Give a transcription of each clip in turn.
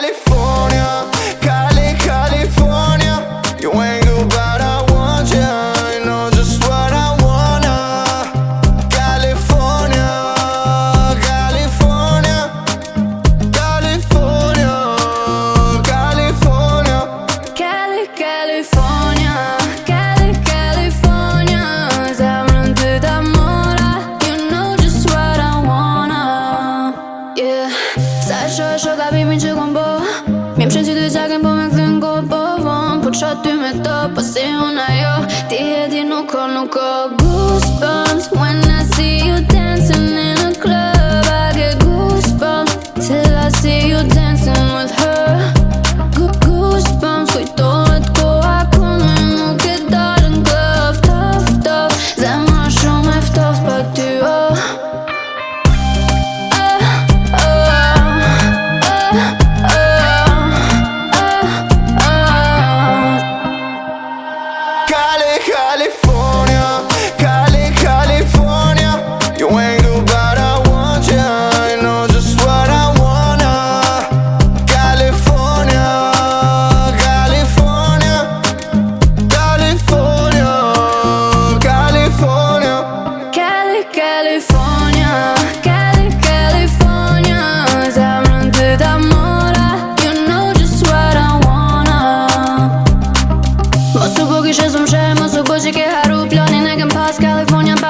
Les Për që dy qakën po me këthin ko po vonë Po qatë me të, po se unë ajo Ti e di nuk ka, nuk ka gu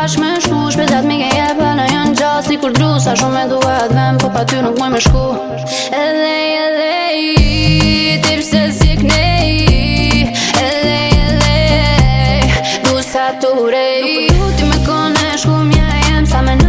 ash me shtu Shpetat mi ke jepa në janë gjatë Si kur dru sa shumë me duha atë vend Po pa ty nuk muaj me shku Edhe, edhe i Tip se zik ne i Edhe, edhe i Du sa të urej Nuk po duhti me kone shku mja jem Sa me në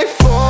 it for